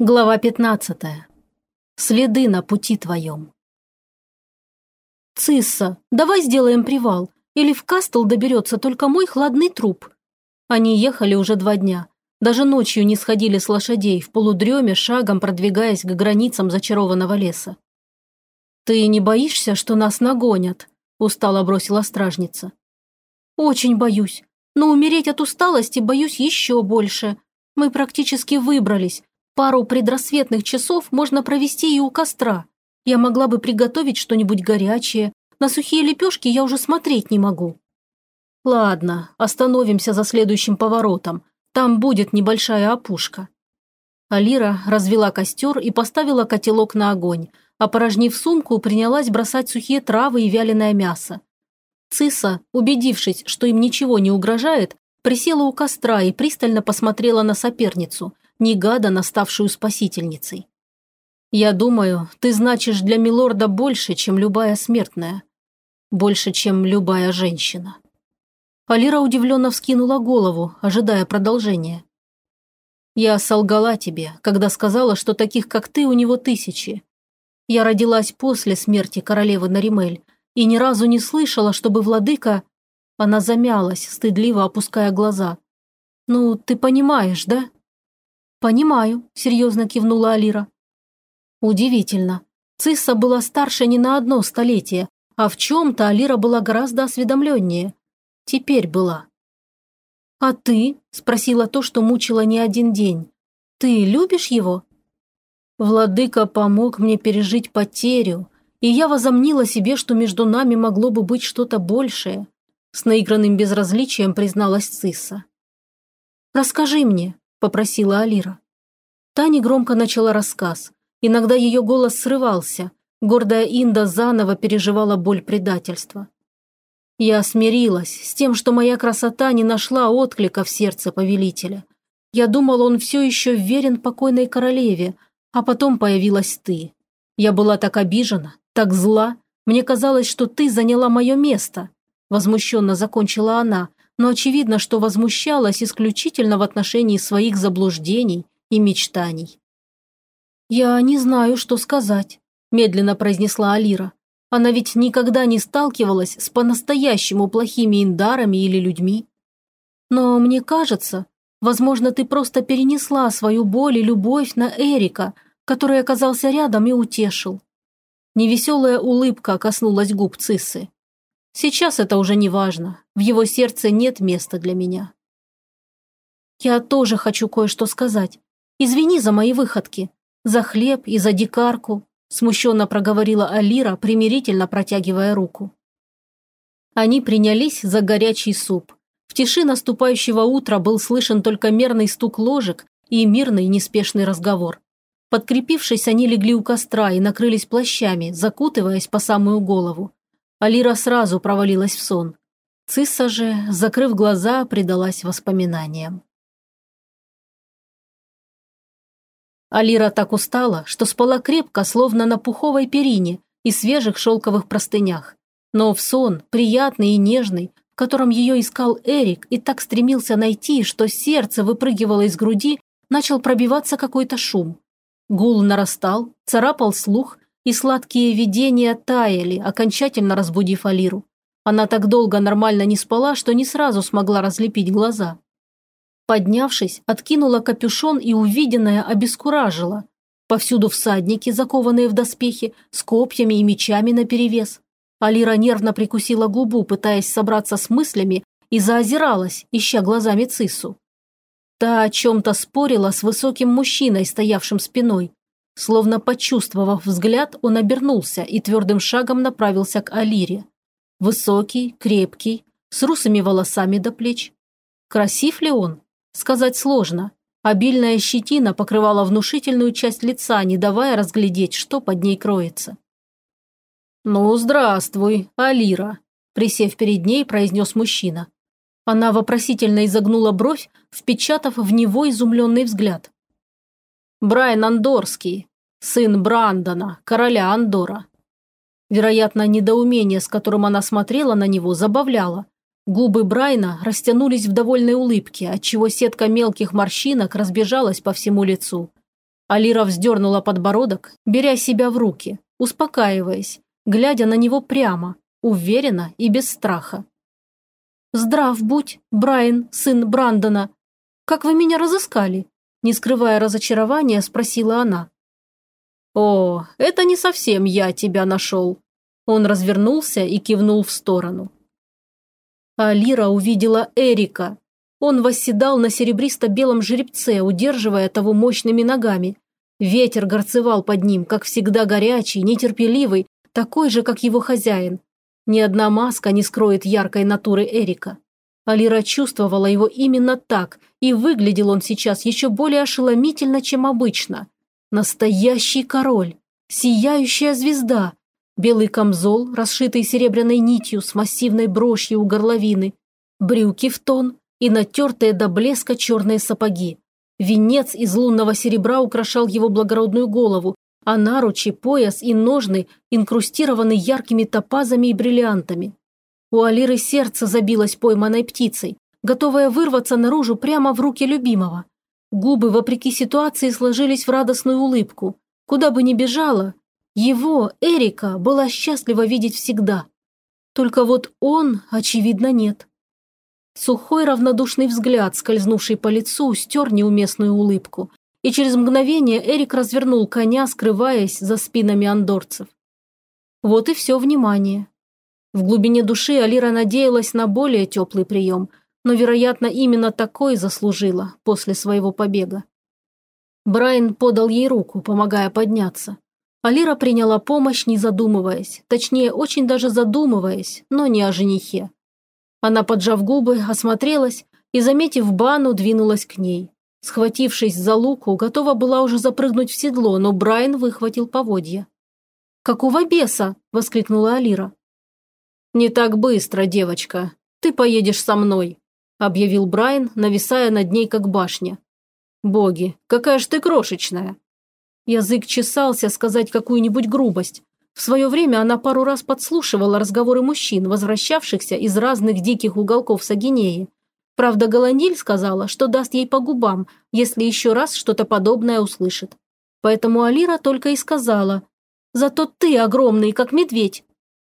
Глава 15. Следы на пути твоем. «Цисса, давай сделаем привал, или в Кастл доберется только мой хладный труп». Они ехали уже два дня. Даже ночью не сходили с лошадей, в полудреме шагом продвигаясь к границам зачарованного леса. «Ты не боишься, что нас нагонят?» – устало бросила стражница. «Очень боюсь, но умереть от усталости боюсь еще больше. Мы практически выбрались, Пару предрассветных часов можно провести и у костра. Я могла бы приготовить что-нибудь горячее. На сухие лепешки я уже смотреть не могу. Ладно, остановимся за следующим поворотом. Там будет небольшая опушка. Алира развела костер и поставила котелок на огонь, а порожнив сумку, принялась бросать сухие травы и вяленое мясо. Циса, убедившись, что им ничего не угрожает, присела у костра и пристально посмотрела на соперницу – негаданно ставшую спасительницей. «Я думаю, ты значишь для милорда больше, чем любая смертная. Больше, чем любая женщина». Алира удивленно вскинула голову, ожидая продолжения. «Я солгала тебе, когда сказала, что таких, как ты, у него тысячи. Я родилась после смерти королевы Наримель и ни разу не слышала, чтобы владыка...» Она замялась, стыдливо опуская глаза. «Ну, ты понимаешь, да?» «Понимаю», – серьезно кивнула Алира. Удивительно. Цисса была старше не на одно столетие, а в чем-то Алира была гораздо осведомленнее. Теперь была. «А ты?» – спросила то, что мучила не один день. «Ты любишь его?» Владыка помог мне пережить потерю, и я возомнила себе, что между нами могло бы быть что-то большее. С наигранным безразличием призналась Цисса. «Расскажи мне», попросила Алира. Таня громко начала рассказ. Иногда ее голос срывался. Гордая Инда заново переживала боль предательства. Я смирилась с тем, что моя красота не нашла отклика в сердце повелителя. Я думала, он все еще верен покойной королеве, а потом появилась ты. Я была так обижена, так зла. Мне казалось, что ты заняла мое место. Возмущенно закончила она, но очевидно, что возмущалась исключительно в отношении своих заблуждений и мечтаний. «Я не знаю, что сказать», – медленно произнесла Алира. «Она ведь никогда не сталкивалась с по-настоящему плохими индарами или людьми. Но мне кажется, возможно, ты просто перенесла свою боль и любовь на Эрика, который оказался рядом и утешил». Невеселая улыбка коснулась губ Циссы. Сейчас это уже не важно. В его сердце нет места для меня. Я тоже хочу кое-что сказать. Извини за мои выходки. За хлеб и за дикарку. Смущенно проговорила Алира, примирительно протягивая руку. Они принялись за горячий суп. В тиши наступающего утра был слышен только мерный стук ложек и мирный неспешный разговор. Подкрепившись, они легли у костра и накрылись плащами, закутываясь по самую голову. Алира сразу провалилась в сон. Цисса же, закрыв глаза, предалась воспоминаниям. Алира так устала, что спала крепко, словно на пуховой перине и свежих шелковых простынях. Но в сон, приятный и нежный, в котором ее искал Эрик и так стремился найти, что сердце выпрыгивало из груди, начал пробиваться какой-то шум. Гул нарастал, царапал слух, и сладкие видения таяли, окончательно разбудив Алиру. Она так долго нормально не спала, что не сразу смогла разлепить глаза. Поднявшись, откинула капюшон и увиденное обескуражило. Повсюду всадники, закованные в доспехи, с копьями и мечами наперевес. Алира нервно прикусила губу, пытаясь собраться с мыслями, и заозиралась, ища глазами Цису. Та о чем-то спорила с высоким мужчиной, стоявшим спиной, Словно почувствовав взгляд, он обернулся и твердым шагом направился к Алире. Высокий, крепкий, с русыми волосами до плеч. Красив ли он? Сказать сложно. Обильная щетина покрывала внушительную часть лица, не давая разглядеть, что под ней кроется. «Ну, здравствуй, Алира», – присев перед ней, произнес мужчина. Она вопросительно изогнула бровь, впечатав в него изумленный взгляд. Брайан Андорский, сын Брандона, короля Андора. Вероятно, недоумение, с которым она смотрела на него, забавляло. Губы Брайна растянулись в довольной улыбке, отчего сетка мелких морщинок разбежалась по всему лицу. Алира вздернула подбородок, беря себя в руки, успокаиваясь, глядя на него прямо, уверенно и без страха. «Здрав будь, Брайан, сын Брандона. Как вы меня разыскали?» Не скрывая разочарования, спросила она. «О, это не совсем я тебя нашел». Он развернулся и кивнул в сторону. Алира увидела Эрика. Он восседал на серебристо-белом жеребце, удерживая того мощными ногами. Ветер горцевал под ним, как всегда горячий, нетерпеливый, такой же, как его хозяин. Ни одна маска не скроет яркой натуры Эрика. Алира чувствовала его именно так, и выглядел он сейчас еще более ошеломительно, чем обычно. Настоящий король, сияющая звезда, Белый камзол, расшитый серебряной нитью с массивной брошью у горловины, брюки в тон и натертые до блеска черные сапоги. Венец из лунного серебра украшал его благородную голову, а наручи, пояс и ножны инкрустированы яркими топазами и бриллиантами. У Алиры сердце забилось пойманной птицей, готовая вырваться наружу прямо в руки любимого. Губы, вопреки ситуации, сложились в радостную улыбку. Куда бы ни бежала, его, Эрика, была счастлива видеть всегда. Только вот он, очевидно, нет. Сухой равнодушный взгляд, скользнувший по лицу, стер неуместную улыбку, и через мгновение Эрик развернул коня, скрываясь за спинами андорцев. Вот и все внимание. В глубине души Алира надеялась на более теплый прием, но, вероятно, именно такой заслужила после своего побега. Брайан подал ей руку, помогая подняться. Алира приняла помощь, не задумываясь, точнее, очень даже задумываясь, но не о женихе. Она, поджав губы, осмотрелась и, заметив бану, двинулась к ней. Схватившись за луку, готова была уже запрыгнуть в седло, но Брайан выхватил поводья. «Какого беса?» – воскликнула Алира. «Не так быстро, девочка. Ты поедешь со мной», – объявил Брайан, нависая над ней, как башня. «Боги, какая ж ты крошечная!» Язык чесался сказать какую-нибудь грубость. В свое время она пару раз подслушивала разговоры мужчин, возвращавшихся из разных диких уголков Сагинеи. Правда, Голониль сказала, что даст ей по губам, если еще раз что-то подобное услышит. Поэтому Алира только и сказала «Зато ты огромный, как медведь».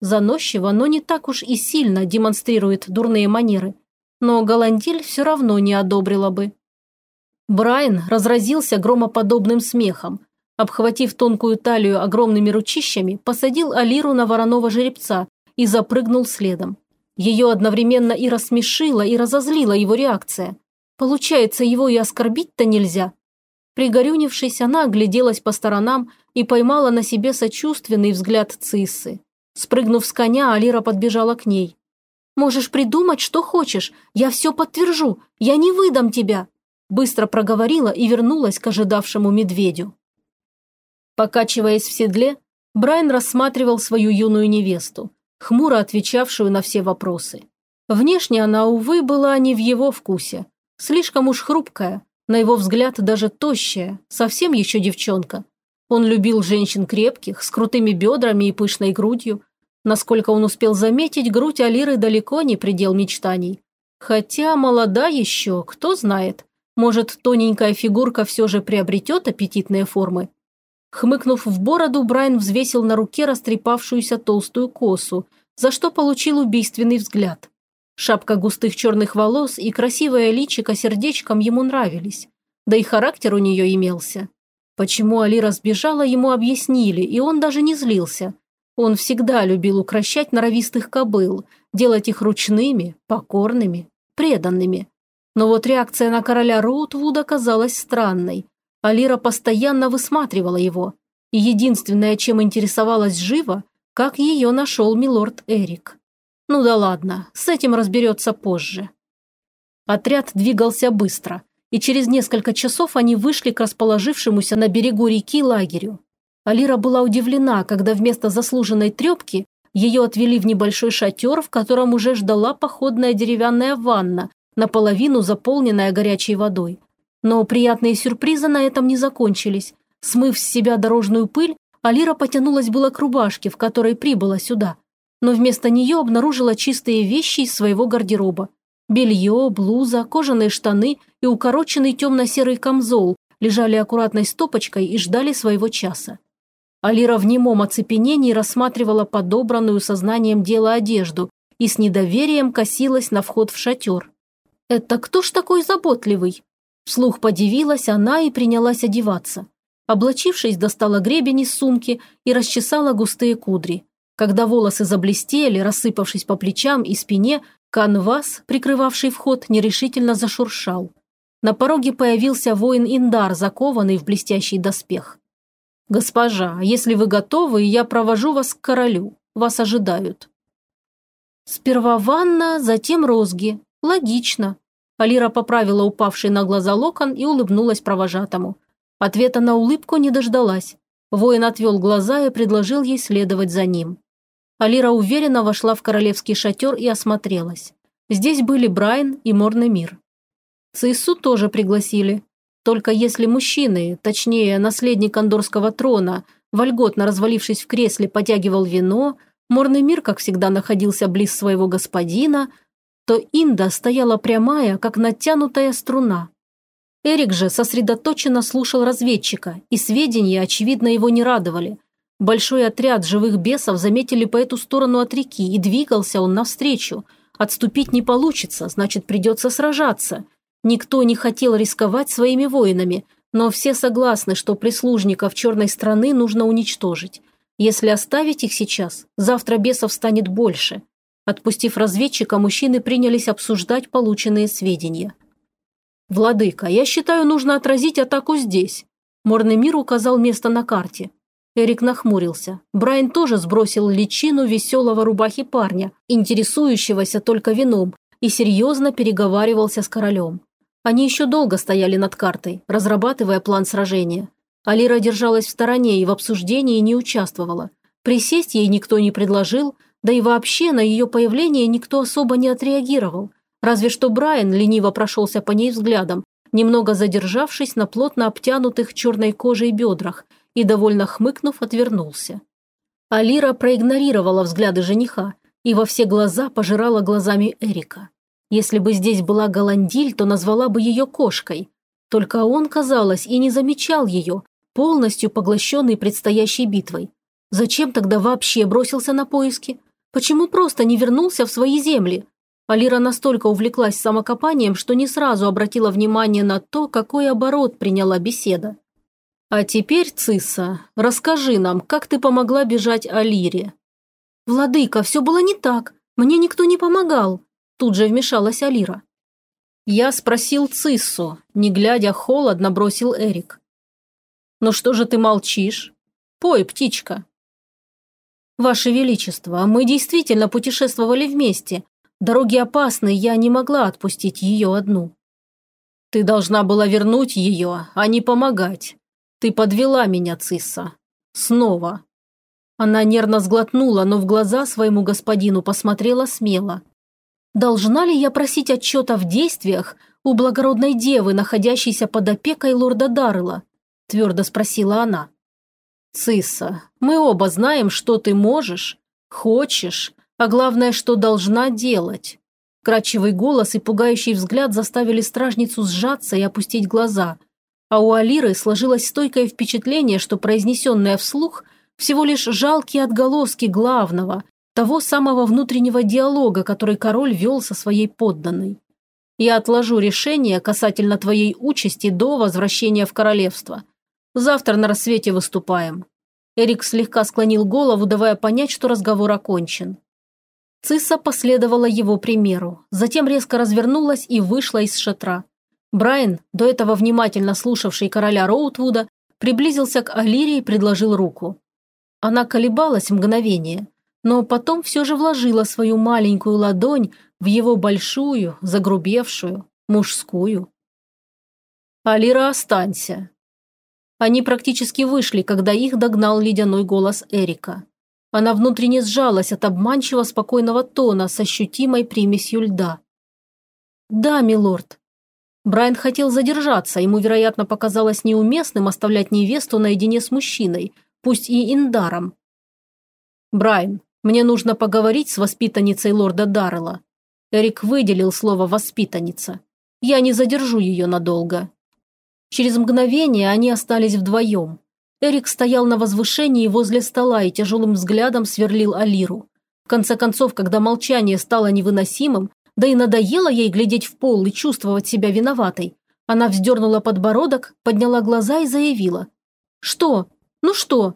Заносчиво, но не так уж и сильно демонстрирует дурные манеры. Но Голандиль все равно не одобрила бы. Брайан разразился громоподобным смехом. Обхватив тонкую талию огромными ручищами, посадил Алиру на вороного жеребца и запрыгнул следом. Ее одновременно и рассмешила, и разозлила его реакция. Получается, его и оскорбить-то нельзя. Пригорюнившись, она огляделась по сторонам и поймала на себе сочувственный взгляд Циссы. Спрыгнув с коня, Алира подбежала к ней. «Можешь придумать, что хочешь. Я все подтвержу. Я не выдам тебя!» Быстро проговорила и вернулась к ожидавшему медведю. Покачиваясь в седле, Брайан рассматривал свою юную невесту, хмуро отвечавшую на все вопросы. Внешне она, увы, была не в его вкусе. Слишком уж хрупкая, на его взгляд даже тощая, совсем еще девчонка. Он любил женщин крепких, с крутыми бедрами и пышной грудью. Насколько он успел заметить, грудь Алиры далеко не предел мечтаний. Хотя молода еще, кто знает. Может, тоненькая фигурка все же приобретет аппетитные формы. Хмыкнув в бороду, Брайан взвесил на руке растрепавшуюся толстую косу, за что получил убийственный взгляд. Шапка густых черных волос и красивое личико сердечком ему нравились. Да и характер у нее имелся. Почему Алира сбежала, ему объяснили, и он даже не злился. Он всегда любил укращать норовистых кобыл, делать их ручными, покорными, преданными. Но вот реакция на короля Роутвуда казалась странной. Алира постоянно высматривала его, и единственное, чем интересовалась живо, как ее нашел милорд Эрик. Ну да ладно, с этим разберется позже. Отряд двигался быстро, и через несколько часов они вышли к расположившемуся на берегу реки лагерю. Алира была удивлена, когда вместо заслуженной трепки ее отвели в небольшой шатер, в котором уже ждала походная деревянная ванна, наполовину заполненная горячей водой. Но приятные сюрпризы на этом не закончились. Смыв с себя дорожную пыль, Алира потянулась было к рубашке, в которой прибыла сюда. Но вместо нее обнаружила чистые вещи из своего гардероба. Белье, блуза, кожаные штаны и укороченный темно-серый камзол, лежали аккуратной стопочкой и ждали своего часа. Алира в немом оцепенении рассматривала подобранную сознанием дела одежду и с недоверием косилась на вход в шатер. «Это кто ж такой заботливый?» Вслух подивилась она и принялась одеваться. Облачившись, достала гребень из сумки и расчесала густые кудри. Когда волосы заблестели, рассыпавшись по плечам и спине, канвас, прикрывавший вход, нерешительно зашуршал. На пороге появился воин Индар, закованный в блестящий доспех. «Госпожа, если вы готовы, я провожу вас к королю. Вас ожидают». Сперва ванна, затем розги. Логично. Алира поправила упавший на глаза локон и улыбнулась провожатому. Ответа на улыбку не дождалась. Воин отвел глаза и предложил ей следовать за ним. Алира уверенно вошла в королевский шатер и осмотрелась. Здесь были Брайан и Морный мир. Циссу тоже пригласили. Только если мужчины, точнее, наследник Андорского трона, вольготно развалившись в кресле, потягивал вино, Морный мир, как всегда, находился близ своего господина, то Инда стояла прямая, как натянутая струна. Эрик же сосредоточенно слушал разведчика, и сведения, очевидно, его не радовали. Большой отряд живых бесов заметили по эту сторону от реки, и двигался он навстречу. Отступить не получится, значит, придется сражаться – Никто не хотел рисковать своими воинами, но все согласны, что прислужников черной страны нужно уничтожить. Если оставить их сейчас, завтра бесов станет больше. Отпустив разведчика, мужчины принялись обсуждать полученные сведения. «Владыка, я считаю, нужно отразить атаку здесь». Морный мир указал место на карте. Эрик нахмурился. Брайан тоже сбросил личину веселого рубахи парня, интересующегося только вином, и серьезно переговаривался с королем. Они еще долго стояли над картой, разрабатывая план сражения. Алира держалась в стороне и в обсуждении не участвовала. Присесть ей никто не предложил, да и вообще на ее появление никто особо не отреагировал. Разве что Брайан лениво прошелся по ней взглядом, немного задержавшись на плотно обтянутых черной кожей бедрах и, довольно хмыкнув, отвернулся. Алира проигнорировала взгляды жениха и во все глаза пожирала глазами Эрика. Если бы здесь была Голандиль, то назвала бы ее кошкой. Только он, казалось, и не замечал ее, полностью поглощенный предстоящей битвой. Зачем тогда вообще бросился на поиски? Почему просто не вернулся в свои земли? Алира настолько увлеклась самокопанием, что не сразу обратила внимание на то, какой оборот приняла беседа. «А теперь, Цисса, расскажи нам, как ты помогла бежать Алире?» «Владыка, все было не так. Мне никто не помогал», Тут же вмешалась Алира. Я спросил Циссу, не глядя холодно бросил Эрик. «Ну что же ты молчишь? Пой, птичка». «Ваше Величество, мы действительно путешествовали вместе. Дороги опасны, я не могла отпустить ее одну». «Ты должна была вернуть ее, а не помогать. Ты подвела меня, Цисса. Снова». Она нервно сглотнула, но в глаза своему господину посмотрела смело. Должна ли я просить отчета в действиях у благородной девы, находящейся под опекой лорда Даррелла? Твердо спросила она. Цисса, мы оба знаем, что ты можешь, хочешь, а главное, что должна делать. Кратчевый голос и пугающий взгляд заставили стражницу сжаться и опустить глаза. А у Алиры сложилось стойкое впечатление, что произнесенное вслух всего лишь жалкие отголоски главного, того самого внутреннего диалога, который король вел со своей подданной. Я отложу решение касательно твоей участи до возвращения в королевство. Завтра на рассвете выступаем». Эрик слегка склонил голову, давая понять, что разговор окончен. Цисса последовала его примеру, затем резко развернулась и вышла из шатра. Брайан, до этого внимательно слушавший короля Роутвуда, приблизился к Алире и предложил руку. Она колебалась мгновение – но потом все же вложила свою маленькую ладонь в его большую, загрубевшую, мужскую. «Алира, останься!» Они практически вышли, когда их догнал ледяной голос Эрика. Она внутренне сжалась от обманчиво спокойного тона с ощутимой примесью льда. «Да, милорд». Брайан хотел задержаться, ему, вероятно, показалось неуместным оставлять невесту наедине с мужчиной, пусть и индаром. «Брайан, мне нужно поговорить с воспитанницей лорда Даррелла. Эрик выделил слово «воспитанница». Я не задержу ее надолго. Через мгновение они остались вдвоем. Эрик стоял на возвышении возле стола и тяжелым взглядом сверлил Алиру. В конце концов, когда молчание стало невыносимым, да и надоело ей глядеть в пол и чувствовать себя виноватой, она вздернула подбородок, подняла глаза и заявила. «Что? Ну что?»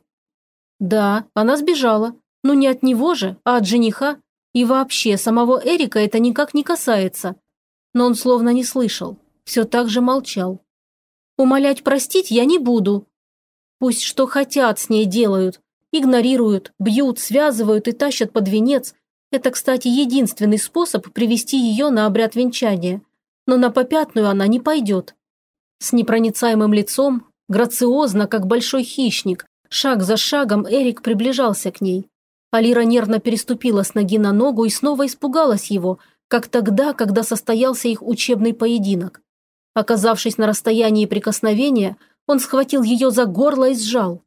«Да, она сбежала. Ну не от него же, а от жениха. И вообще, самого Эрика это никак не касается». Но он словно не слышал, все так же молчал. «Умолять простить я не буду. Пусть что хотят с ней делают. Игнорируют, бьют, связывают и тащат под венец. Это, кстати, единственный способ привести ее на обряд венчания. Но на попятную она не пойдет. С непроницаемым лицом, грациозно, как большой хищник, шаг за шагом Эрик приближался к ней. Алира нервно переступила с ноги на ногу и снова испугалась его, как тогда, когда состоялся их учебный поединок. Оказавшись на расстоянии прикосновения, он схватил ее за горло и сжал.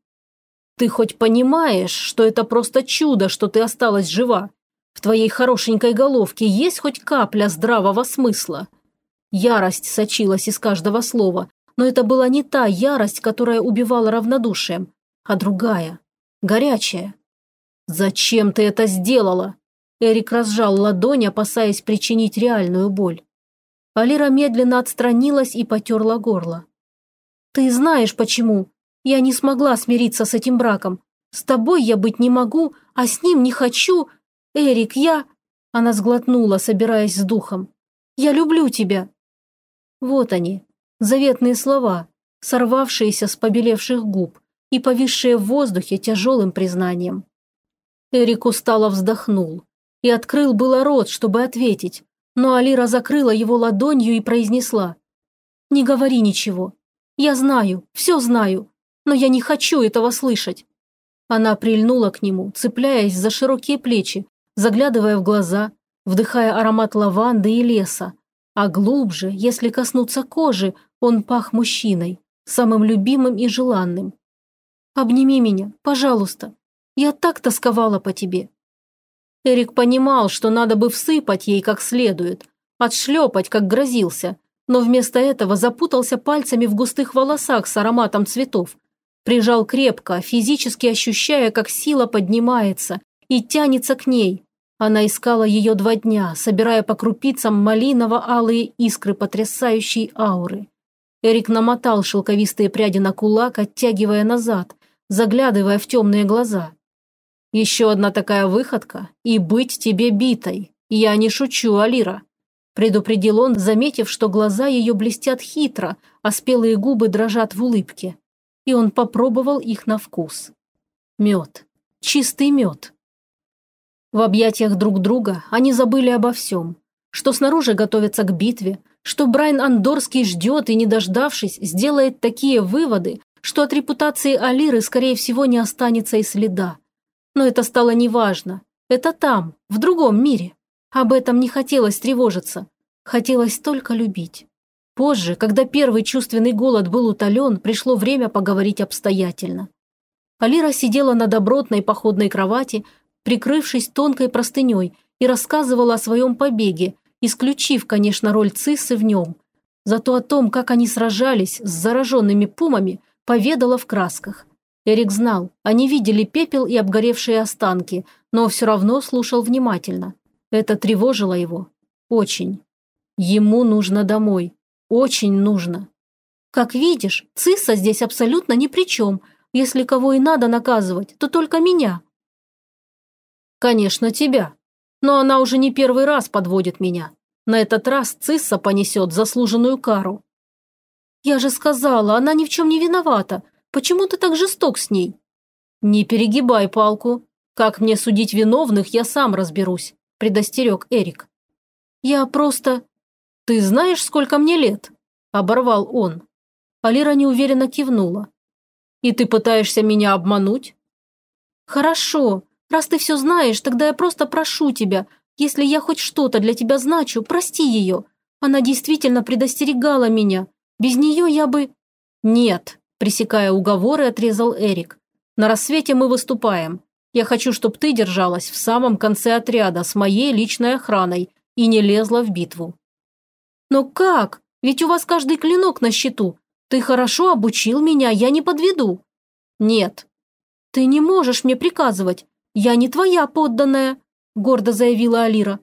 «Ты хоть понимаешь, что это просто чудо, что ты осталась жива? В твоей хорошенькой головке есть хоть капля здравого смысла?» Ярость сочилась из каждого слова, но это была не та ярость, которая убивала равнодушием, а другая, горячая. «Зачем ты это сделала?» Эрик разжал ладонь, опасаясь причинить реальную боль. Алира медленно отстранилась и потерла горло. «Ты знаешь почему. Я не смогла смириться с этим браком. С тобой я быть не могу, а с ним не хочу. Эрик, я...» Она сглотнула, собираясь с духом. «Я люблю тебя». Вот они, заветные слова, сорвавшиеся с побелевших губ и повисшие в воздухе тяжелым признанием. Эрик устало вздохнул и открыл было рот, чтобы ответить, но Алира закрыла его ладонью и произнесла. «Не говори ничего. Я знаю, все знаю, но я не хочу этого слышать». Она прильнула к нему, цепляясь за широкие плечи, заглядывая в глаза, вдыхая аромат лаванды и леса. А глубже, если коснуться кожи, он пах мужчиной, самым любимым и желанным. «Обними меня, пожалуйста. Я так тосковала по тебе. Эрик понимал, что надо бы всыпать ей как следует, отшлепать, как грозился, но вместо этого запутался пальцами в густых волосах с ароматом цветов. Прижал крепко, физически ощущая, как сила поднимается и тянется к ней. Она искала ее два дня, собирая по крупицам малиново-алые искры потрясающей ауры. Эрик намотал шелковистые пряди на кулак, оттягивая назад, заглядывая в темные глаза. Еще одна такая выходка и быть тебе битой. Я не шучу, Алира. Предупредил он, заметив, что глаза ее блестят хитро, а спелые губы дрожат в улыбке. И он попробовал их на вкус. Мед. Чистый мед. В объятиях друг друга они забыли обо всем. Что снаружи готовятся к битве, что Брайан Андорский ждет и, не дождавшись, сделает такие выводы, что от репутации Алиры, скорее всего, не останется и следа. Но это стало неважно. Это там, в другом мире. Об этом не хотелось тревожиться. Хотелось только любить. Позже, когда первый чувственный голод был утолен, пришло время поговорить обстоятельно. Алира сидела на добротной походной кровати, прикрывшись тонкой простыней, и рассказывала о своем побеге, исключив, конечно, роль Циссы в нем. Зато о том, как они сражались с зараженными пумами, поведала в красках. Эрик знал, они видели пепел и обгоревшие останки, но все равно слушал внимательно. Это тревожило его. Очень. Ему нужно домой. Очень нужно. Как видишь, Цисса здесь абсолютно ни при чем. Если кого и надо наказывать, то только меня. Конечно, тебя. Но она уже не первый раз подводит меня. На этот раз Цисса понесет заслуженную кару. Я же сказала, она ни в чем не виновата. Почему ты так жесток с ней?» «Не перегибай палку. Как мне судить виновных, я сам разберусь», – предостерег Эрик. «Я просто...» «Ты знаешь, сколько мне лет?» – оборвал он. Алира неуверенно кивнула. «И ты пытаешься меня обмануть?» «Хорошо. Раз ты все знаешь, тогда я просто прошу тебя. Если я хоть что-то для тебя значу, прости ее. Она действительно предостерегала меня. Без нее я бы...» «Нет», Пресекая уговоры, отрезал Эрик. «На рассвете мы выступаем. Я хочу, чтобы ты держалась в самом конце отряда с моей личной охраной и не лезла в битву». «Но как? Ведь у вас каждый клинок на счету. Ты хорошо обучил меня, я не подведу». «Нет». «Ты не можешь мне приказывать. Я не твоя подданная», – гордо заявила Алира.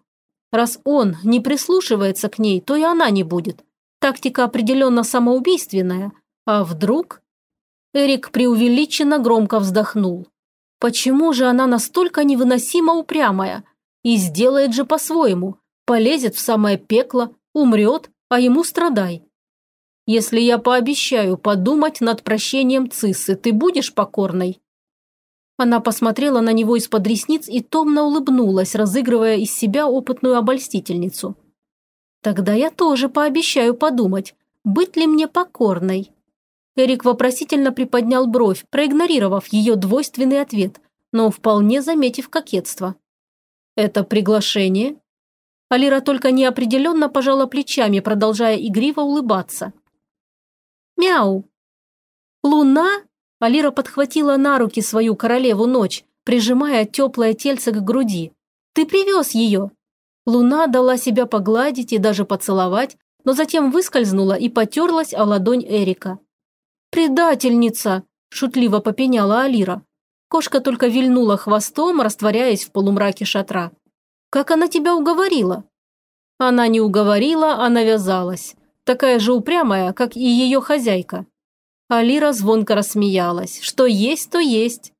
«Раз он не прислушивается к ней, то и она не будет. Тактика определенно самоубийственная. А вдруг...» Эрик преувеличенно громко вздохнул. «Почему же она настолько невыносимо упрямая? И сделает же по-своему. Полезет в самое пекло, умрет, а ему страдай. Если я пообещаю подумать над прощением Циссы, ты будешь покорной?» Она посмотрела на него из-под ресниц и томно улыбнулась, разыгрывая из себя опытную обольстительницу. «Тогда я тоже пообещаю подумать, быть ли мне покорной». Эрик вопросительно приподнял бровь, проигнорировав ее двойственный ответ, но вполне заметив кокетство. «Это приглашение?» Алира только неопределенно пожала плечами, продолжая игриво улыбаться. «Мяу!» «Луна?» Алира подхватила на руки свою королеву ночь, прижимая теплое тельце к груди. «Ты привез ее!» Луна дала себя погладить и даже поцеловать, но затем выскользнула и потерлась о ладонь Эрика. «Предательница!» – шутливо попеняла Алира. Кошка только вильнула хвостом, растворяясь в полумраке шатра. «Как она тебя уговорила?» Она не уговорила, а навязалась. Такая же упрямая, как и ее хозяйка. Алира звонко рассмеялась. Что есть, то есть.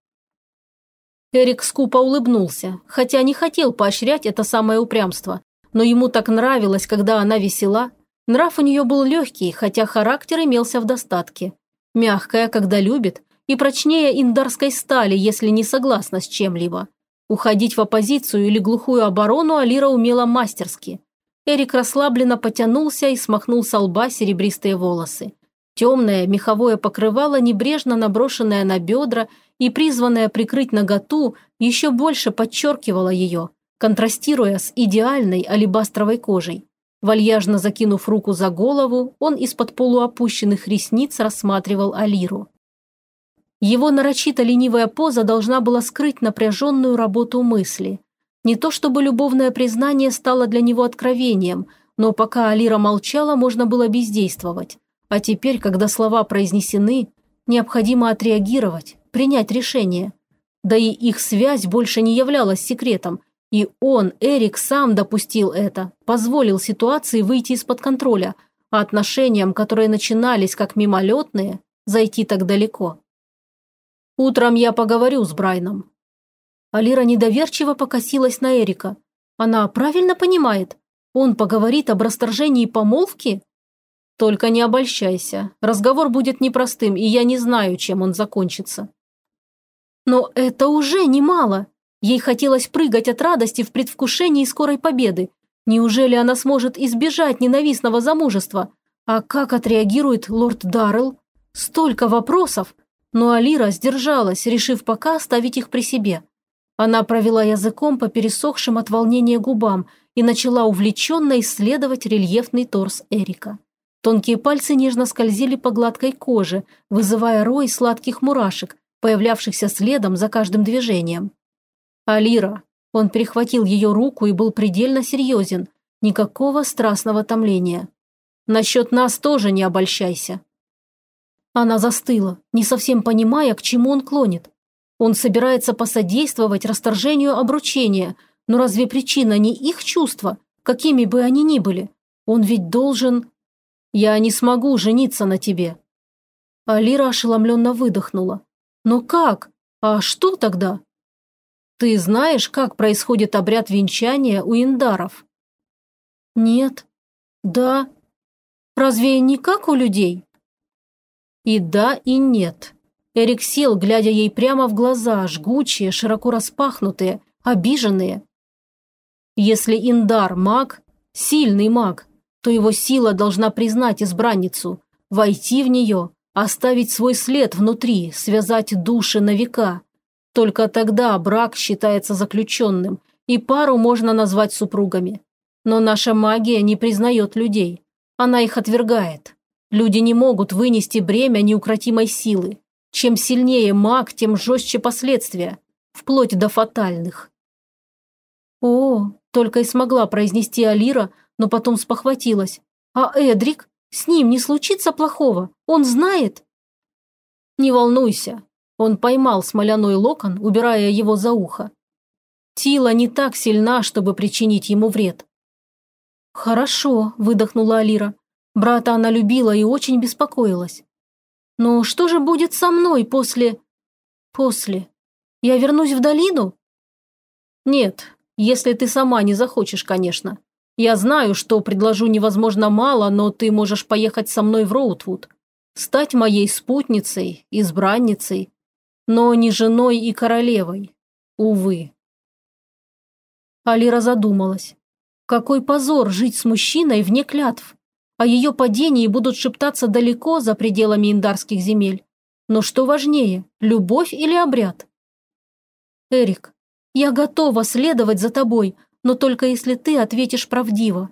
Эрик скупо улыбнулся, хотя не хотел поощрять это самое упрямство. Но ему так нравилось, когда она весела. Нрав у нее был легкий, хотя характер имелся в достатке мягкая, когда любит, и прочнее индарской стали, если не согласна с чем-либо. Уходить в оппозицию или глухую оборону Алира умела мастерски. Эрик расслабленно потянулся и смахнул со лба серебристые волосы. Темное меховое покрывало, небрежно наброшенное на бедра и призванное прикрыть наготу, еще больше подчеркивало ее, контрастируя с идеальной алебастровой кожей. Вальяжно закинув руку за голову, он из-под полуопущенных ресниц рассматривал Алиру. Его нарочито ленивая поза должна была скрыть напряженную работу мысли. Не то чтобы любовное признание стало для него откровением, но пока Алира молчала, можно было бездействовать. А теперь, когда слова произнесены, необходимо отреагировать, принять решение. Да и их связь больше не являлась секретом – и он, Эрик, сам допустил это, позволил ситуации выйти из-под контроля, а отношениям, которые начинались как мимолетные, зайти так далеко. «Утром я поговорю с Брайном». Алира недоверчиво покосилась на Эрика. Она правильно понимает? Он поговорит об расторжении помолвки? Только не обольщайся. Разговор будет непростым, и я не знаю, чем он закончится. Но это уже немало. Ей хотелось прыгать от радости в предвкушении скорой победы. Неужели она сможет избежать ненавистного замужества? А как отреагирует лорд Даррелл? Столько вопросов! Но Алира сдержалась, решив пока оставить их при себе. Она провела языком по пересохшим от волнения губам и начала увлеченно исследовать рельефный торс Эрика. Тонкие пальцы нежно скользили по гладкой коже, вызывая рой сладких мурашек, появлявшихся следом за каждым движением. «Алира!» Он перехватил ее руку и был предельно серьезен. Никакого страстного томления. «Насчет нас тоже не обольщайся». Она застыла, не совсем понимая, к чему он клонит. Он собирается посодействовать расторжению обручения, но разве причина не их чувства, какими бы они ни были? Он ведь должен... «Я не смогу жениться на тебе». Алира ошеломленно выдохнула. «Но как? А что тогда?» Ты знаешь, как происходит обряд венчания у индаров? Нет. Да. Разве не как у людей? И да, и нет. Эрик сел, глядя ей прямо в глаза, жгучие, широко распахнутые, обиженные. Если Индар маг, сильный маг, то его сила должна признать избранницу, войти в нее, оставить свой след внутри, связать души на века, только тогда брак считается заключенным, и пару можно назвать супругами. Но наша магия не признает людей. Она их отвергает. Люди не могут вынести бремя неукротимой силы. Чем сильнее маг, тем жестче последствия, вплоть до фатальных. «О!» – только и смогла произнести Алира, но потом спохватилась. «А Эдрик? С ним не случится плохого? Он знает?» «Не волнуйся». Он поймал смоляной локон, убирая его за ухо. Тила не так сильна, чтобы причинить ему вред. «Хорошо», – выдохнула Алира. Брата она любила и очень беспокоилась. «Но что же будет со мной после... после? Я вернусь в долину?» «Нет, если ты сама не захочешь, конечно. Я знаю, что предложу невозможно мало, но ты можешь поехать со мной в Роутвуд. Стать моей спутницей, избранницей, но не женой и королевой. Увы». Алира задумалась. Какой позор жить с мужчиной вне клятв. О ее падении будут шептаться далеко за пределами индарских земель. Но что важнее, любовь или обряд? Эрик, я готова следовать за тобой, но только если ты ответишь правдиво.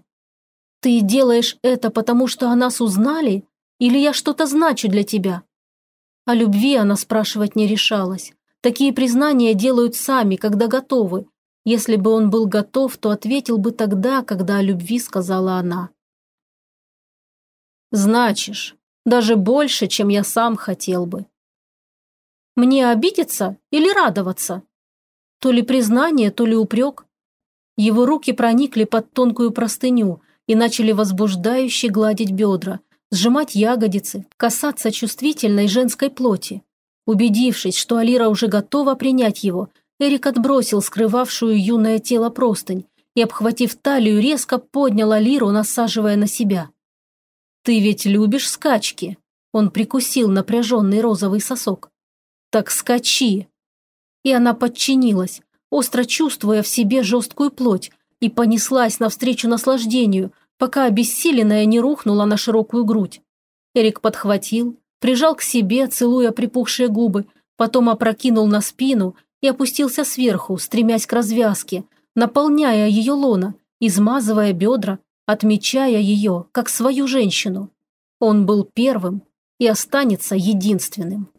Ты делаешь это потому, что о нас узнали, или я что-то значу для тебя? О любви она спрашивать не решалась. Такие признания делают сами, когда готовы, если бы он был готов, то ответил бы тогда, когда о любви сказала она. «Значишь, даже больше, чем я сам хотел бы». «Мне обидеться или радоваться?» То ли признание, то ли упрек. Его руки проникли под тонкую простыню и начали возбуждающе гладить бедра, сжимать ягодицы, касаться чувствительной женской плоти. Убедившись, что Алира уже готова принять его, Эрик отбросил скрывавшую юное тело простынь и, обхватив талию, резко поднял Алиру, насаживая на себя. «Ты ведь любишь скачки?» Он прикусил напряженный розовый сосок. «Так скачи!» И она подчинилась, остро чувствуя в себе жесткую плоть, и понеслась навстречу наслаждению, пока обессиленная не рухнула на широкую грудь. Эрик подхватил, прижал к себе, целуя припухшие губы, потом опрокинул на спину и опустился сверху, стремясь к развязке, наполняя ее лона, измазывая бедра, отмечая ее, как свою женщину. Он был первым и останется единственным.